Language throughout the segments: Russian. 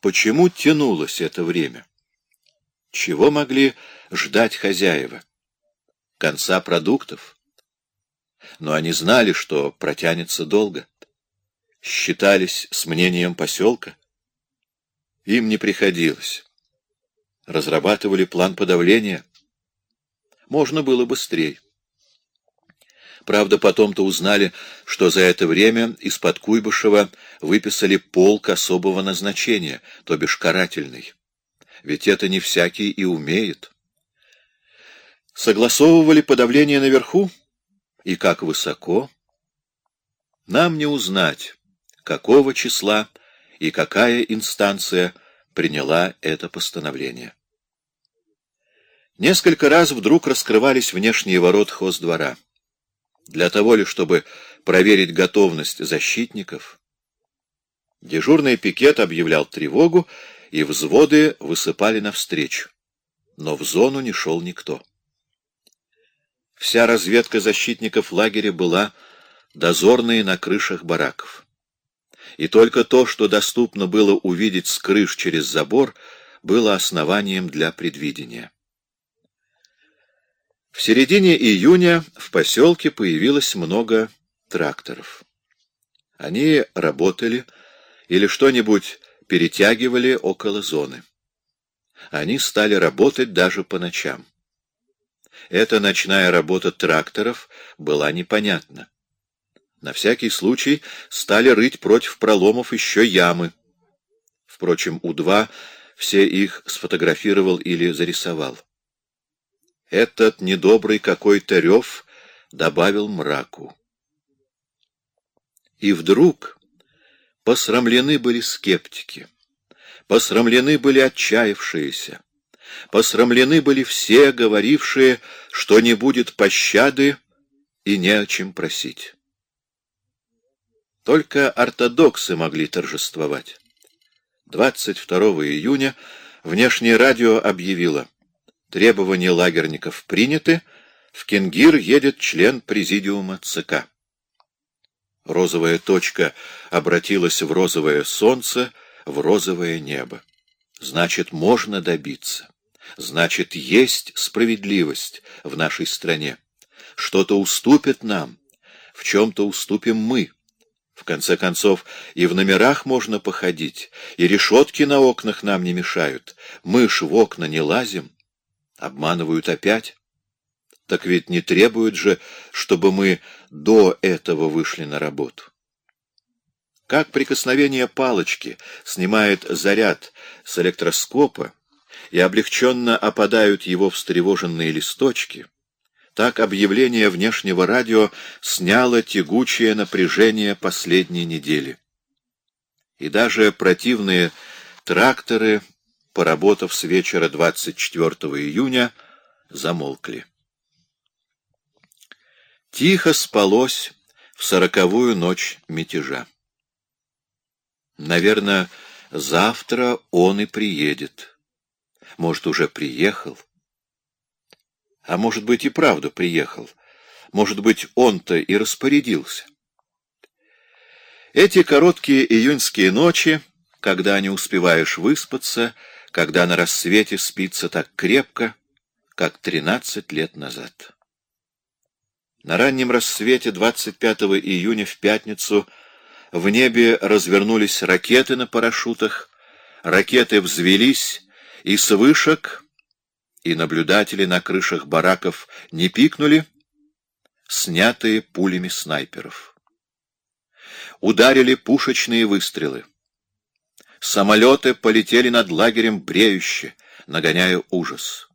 Почему тянулось это время? Чего могли ждать хозяева? Конца продуктов? Но они знали, что протянется долго. Считались с мнением поселка. Им не приходилось. Разрабатывали план подавления. Можно было быстрее. Правда, потом-то узнали, что за это время из-под Куйбышева выписали полк особого назначения, то бишь карательный. Ведь это не всякий и умеет. Согласовывали подавление наверху? И как высоко? Нам не узнать, какого числа и какая инстанция приняла это постановление. Несколько раз вдруг раскрывались внешние ворот хоздвора. Для того ли, чтобы проверить готовность защитников? Дежурный пикет объявлял тревогу, и взводы высыпали навстречу. Но в зону не шел никто. Вся разведка защитников лагеря была дозорной на крышах бараков. И только то, что доступно было увидеть с крыш через забор, было основанием для предвидения. В середине июня в поселке появилось много тракторов. Они работали или что-нибудь перетягивали около зоны. Они стали работать даже по ночам. Эта ночная работа тракторов была непонятна. На всякий случай стали рыть против проломов еще ямы. Впрочем, У-2 все их сфотографировал или зарисовал. Этот недобрый какой-то рев добавил мраку. И вдруг посрамлены были скептики, посрамлены были отчаявшиеся, посрамлены были все, говорившие, что не будет пощады и не о чем просить. Только ортодоксы могли торжествовать. 22 июня внешнее радио объявило — Требования лагерников приняты. В Кенгир едет член президиума ЦК. Розовая точка обратилась в розовое солнце, в розовое небо. Значит, можно добиться. Значит, есть справедливость в нашей стране. Что-то уступит нам, в чем-то уступим мы. В конце концов, и в номерах можно походить, и решетки на окнах нам не мешают. Мы ж в окна не лазим. Обманывают опять? Так ведь не требуют же, чтобы мы до этого вышли на работу. Как прикосновение палочки снимает заряд с электроскопа и облегченно опадают его встревоженные листочки, так объявление внешнего радио сняло тягучее напряжение последней недели. И даже противные тракторы поработав с вечера 24 июня, замолкли. Тихо спалось в сороковую ночь мятежа. Наверное, завтра он и приедет. Может, уже приехал. А может быть, и правда приехал. Может быть, он-то и распорядился. Эти короткие июньские ночи, когда не успеваешь выспаться, когда на рассвете спится так крепко, как тринадцать лет назад. На раннем рассвете 25 июня в пятницу в небе развернулись ракеты на парашютах, ракеты взвелись, и с вышек, и наблюдатели на крышах бараков не пикнули, снятые пулями снайперов. Ударили пушечные выстрелы. Самолеты полетели над лагерем бреюще, нагоняя ужас.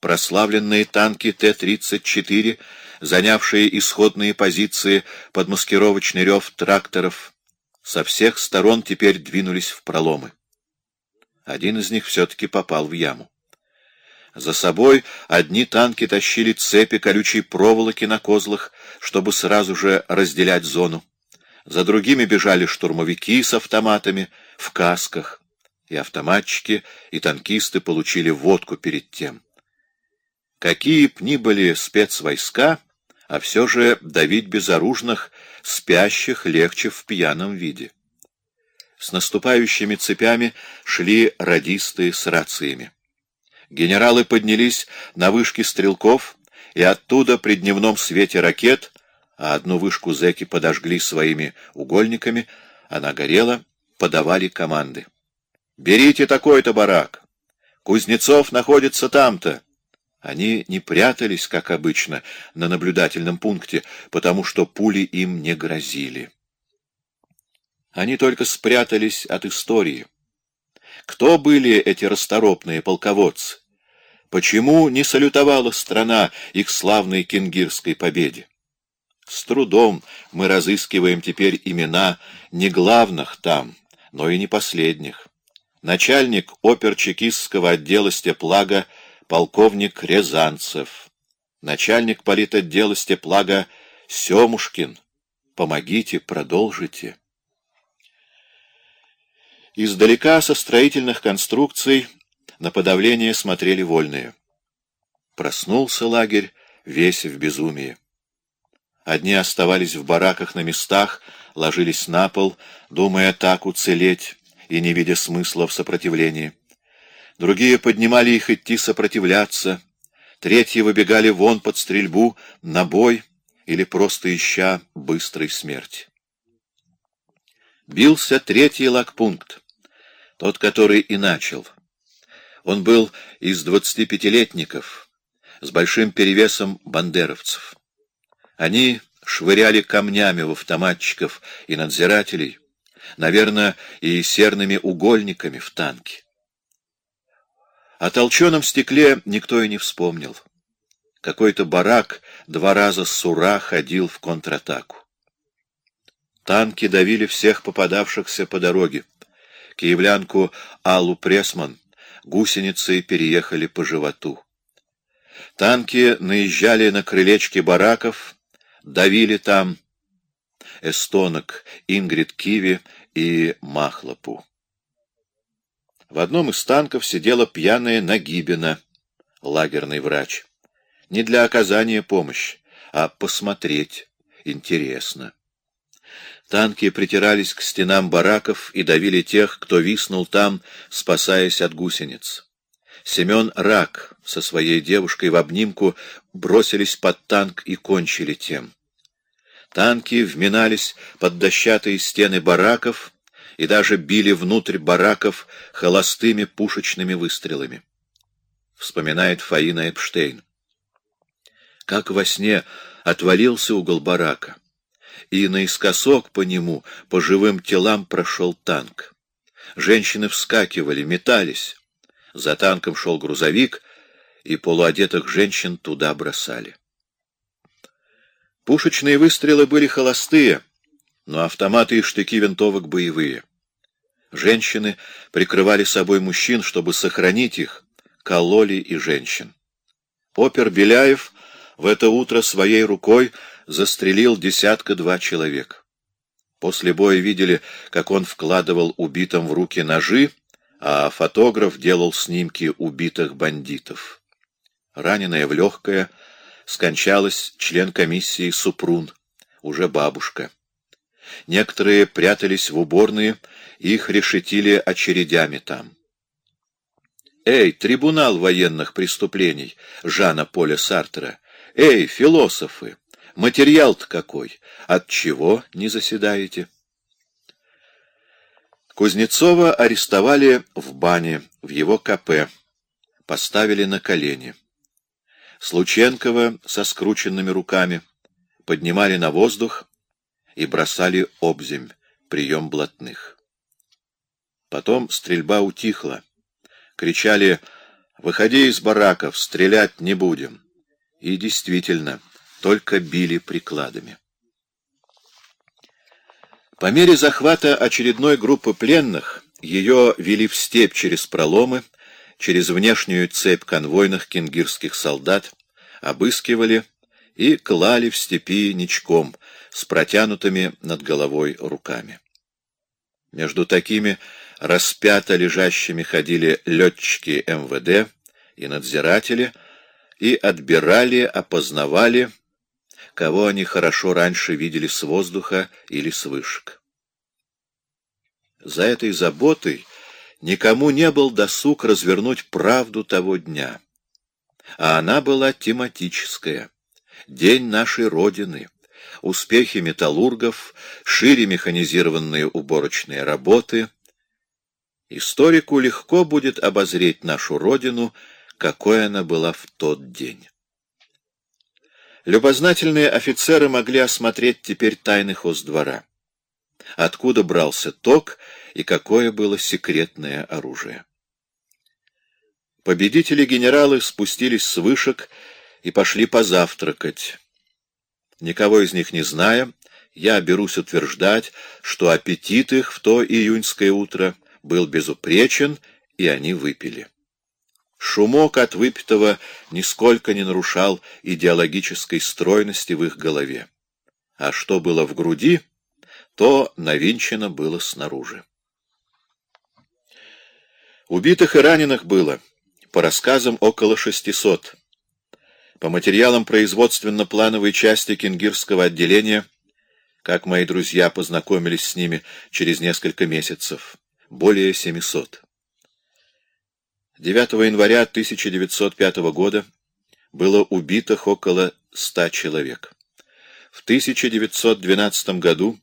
Прославленные танки Т-34, занявшие исходные позиции под маскировочный рев тракторов, со всех сторон теперь двинулись в проломы. Один из них все-таки попал в яму. За собой одни танки тащили цепи колючей проволоки на козлах, чтобы сразу же разделять зону. За другими бежали штурмовики с автоматами — в касках, и автоматчики, и танкисты получили водку перед тем. Какие б ни были спецвойска, а все же давить безоружных, спящих легче в пьяном виде. С наступающими цепями шли радисты с рациями. Генералы поднялись на вышки стрелков, и оттуда при дневном свете ракет, а одну вышку зэки подожгли своими угольниками, она горела, подавали команды. «Берите такой-то барак! Кузнецов находится там-то!» Они не прятались, как обычно, на наблюдательном пункте, потому что пули им не грозили. Они только спрятались от истории. Кто были эти расторопные полководцы? Почему не салютовала страна их славной кенгирской победе? С трудом мы разыскиваем теперь имена не главных там, но и не последних. Начальник оперчекистского отдела Степлага полковник Рязанцев, начальник политотдела Степлага Семушкин. Помогите, продолжите. Издалека со строительных конструкций на подавление смотрели вольные. Проснулся лагерь, весь в безумии. Одни оставались в бараках на местах, ложились на пол, думая так уцелеть и не видя смысла в сопротивлении. Другие поднимали их идти сопротивляться, третьи выбегали вон под стрельбу, на бой или просто ища быстрой смерти. Бился третий лагпункт, тот, который и начал. Он был из двадцатипятилетников, с большим перевесом бандеровцев. Они швыряли камнями в автоматчиков и надзирателей, наверное, и серными угольниками в танки. О толченом стекле никто и не вспомнил. Какой-то барак два раза с ура ходил в контратаку. Танки давили всех попадавшихся по дороге. Киевлянку Аллу Пресман гусеницы переехали по животу. Танки наезжали на крылечки бараков, давили там эстонок Ингрид Киви и Махлопу. В одном из танков сидела пьяная Нагибина, лагерный врач. Не для оказания помощи, а посмотреть интересно. Танки притирались к стенам бараков и давили тех, кто виснул там, спасаясь от гусениц. Семен Рак со своей девушкой в обнимку бросились под танк и кончили тем. Танки вминались под дощатые стены бараков, и даже били внутрь бараков холостыми пушечными выстрелами. Вспоминает Фаина Эпштейн. Как во сне отвалился угол барака, и наискосок по нему, по живым телам прошел танк. Женщины вскакивали, метались. За танком шел грузовик, и полуодетых женщин туда бросали. Пушечные выстрелы были холостые, но автоматы и штыки винтовок боевые. Женщины прикрывали собой мужчин, чтобы сохранить их, кололи и женщин. Опер Беляев в это утро своей рукой застрелил десятка-два человек. После боя видели, как он вкладывал убитым в руки ножи, а фотограф делал снимки убитых бандитов. Раненая в легкое скончалась член комиссии Супрун, уже бабушка. Некоторые прятались в уборные, их решетили очередями там. Эй, трибунал военных преступлений Жана Поля Сартера! Эй, философы! Материал-то какой! От чего не заседаете? Кузнецова арестовали в бане, в его КП. Поставили на колени. Слученкова со скрученными руками поднимали на воздух и бросали обземь, прием блатных. Потом стрельба утихла. Кричали «Выходи из бараков, стрелять не будем». И действительно, только били прикладами. По мере захвата очередной группы пленных ее вели в степь через проломы, через внешнюю цепь конвойных кенгирских солдат, обыскивали и клали в степи ничком, с протянутыми над головой руками. Между такими распято лежащими ходили летчики МВД и надзиратели, и отбирали, опознавали, кого они хорошо раньше видели с воздуха или с вышек. За этой заботой никому не был досуг развернуть правду того дня. А она была тематическая. День нашей Родины. Успехи металлургов, шире механизированные уборочные работы. Историку легко будет обозреть нашу Родину, какой она была в тот день. Любознательные офицеры могли осмотреть теперь тайны хоздвора. Откуда брался ток и какое было секретное оружие. Победители-генералы спустились с вышек и пошли позавтракать. Никого из них не зная, я берусь утверждать, что аппетит их в то июньское утро был безупречен, и они выпили. Шумок от выпитого нисколько не нарушал идеологической стройности в их голове. А что было в груди, то навинчено было снаружи. Убитых и раненых было, по рассказам, около шестисот. По материалам производственно-плановой части Кингирского отделения, как мои друзья познакомились с ними через несколько месяцев, более семисот. 9 января 1905 года было убитых около 100 человек. В 1912 году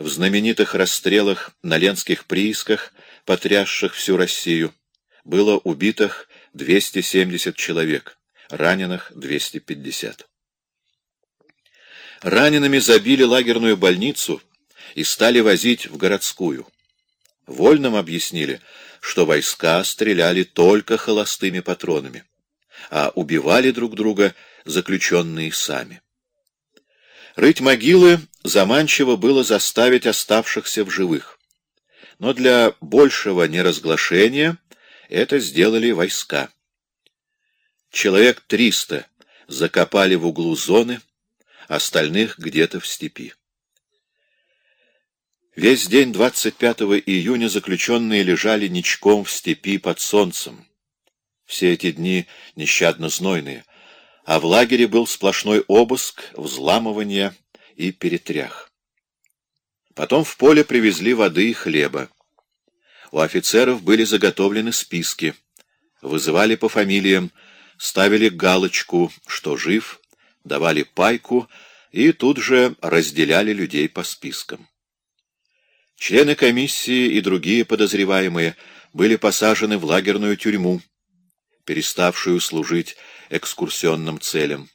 в знаменитых расстрелах на Ленских приисках, потрясших всю Россию, было убитых 270 человек, раненых 250. Ранеными забили лагерную больницу и стали возить в городскую. Вольным объяснили, что войска стреляли только холостыми патронами, а убивали друг друга заключенные сами. Рыть могилы заманчиво было заставить оставшихся в живых, но для большего неразглашения это сделали войска. Человек триста закопали в углу зоны, остальных где-то в степи. Весь день 25 июня заключенные лежали ничком в степи под солнцем. Все эти дни нещадно знойные, а в лагере был сплошной обыск, взламывание и перетрях. Потом в поле привезли воды и хлеба. У офицеров были заготовлены списки. Вызывали по фамилиям, ставили галочку, что жив, давали пайку и тут же разделяли людей по спискам. Члены комиссии и другие подозреваемые были посажены в лагерную тюрьму, переставшую служить экскурсионным целям.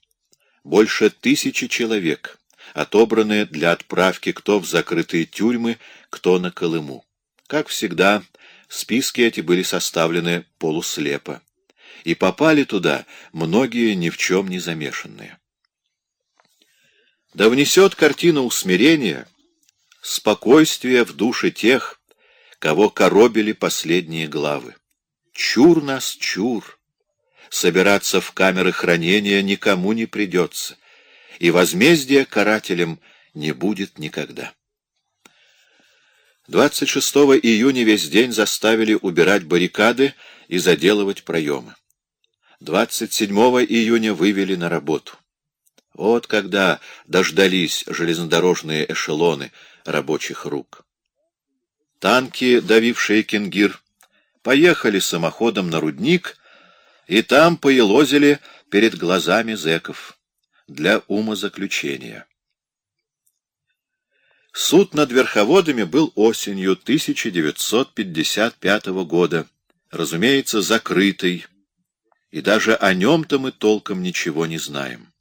Больше тысячи человек, отобранные для отправки кто в закрытые тюрьмы, кто на Колыму. Как всегда, списки эти были составлены полуслепо, и попали туда многие ни в чем не замешанные. Да внесет картина усмирения — спокойствие в душе тех, кого коробили последние главы. Чур нас, чур! Собираться в камеры хранения никому не придется, и возмездия карателям не будет никогда. 26 июня весь день заставили убирать баррикады и заделывать проемы. 27 июня вывели на работу. Вот когда дождались железнодорожные эшелоны, рабочих рук. Танки, давившие Кенгир, поехали самоходом на рудник и там поелозили перед глазами зэков для умозаключения. Суд над верховодами был осенью 1955 года, разумеется, закрытый, и даже о нем-то мы толком ничего не знаем.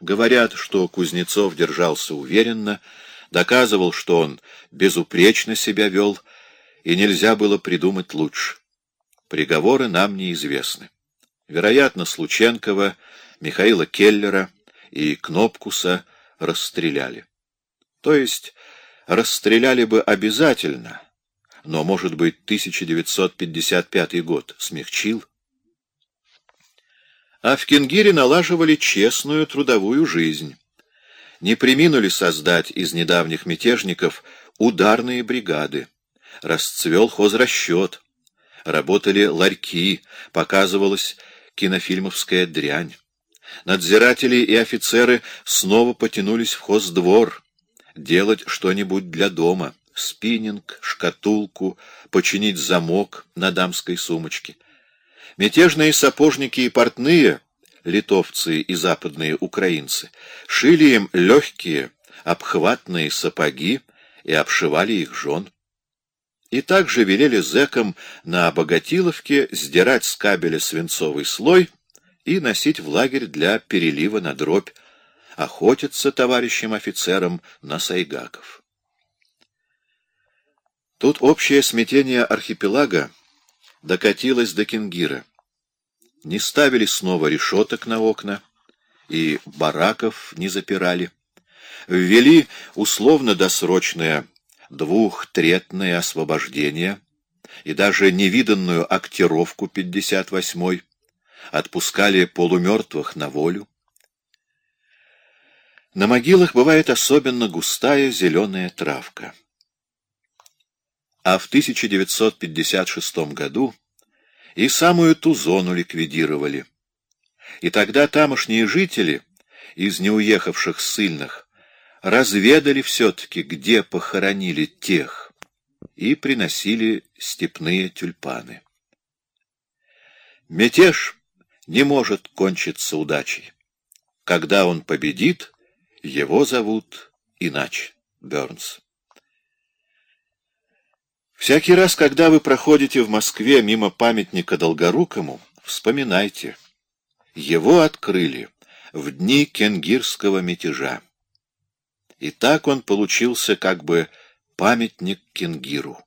Говорят, что Кузнецов держался уверенно, доказывал, что он безупречно себя вел, и нельзя было придумать лучше. Приговоры нам неизвестны. Вероятно, Слученкова, Михаила Келлера и Кнопкуса расстреляли. То есть расстреляли бы обязательно, но, может быть, 1955 год смягчил. А в Кенгире налаживали честную трудовую жизнь не приминули создать из недавних мятежников ударные бригады. Расцвел хозрасчет, работали ларьки, показывалась кинофильмовская дрянь. Надзиратели и офицеры снова потянулись в хоздвор, делать что-нибудь для дома, спиннинг, шкатулку, починить замок на дамской сумочке. Мятежные сапожники и портные, литовцы и западные украинцы, шили им легкие, обхватные сапоги и обшивали их жен. И также велели зэкам на обогатиловке сдирать с кабеля свинцовый слой и носить в лагерь для перелива на дробь, охотиться товарищам офицерам на сайгаков. Тут общее смятение архипелага докатилось до Кингира. Не ставили снова решеток на окна, и бараков не запирали. Ввели условно-досрочное двухтретное освобождение и даже невиданную актировку 58-й, отпускали полумертвых на волю. На могилах бывает особенно густая зеленая травка. А в 1956 году и самую ту зону ликвидировали. И тогда тамошние жители из неуехавших ссыльных разведали все-таки, где похоронили тех, и приносили степные тюльпаны. Мятеж не может кончиться удачей. Когда он победит, его зовут иначе. Бернс. Всякий раз, когда вы проходите в Москве мимо памятника Долгорукому, вспоминайте. Его открыли в дни кенгирского мятежа. И так он получился как бы памятник Кенгиру.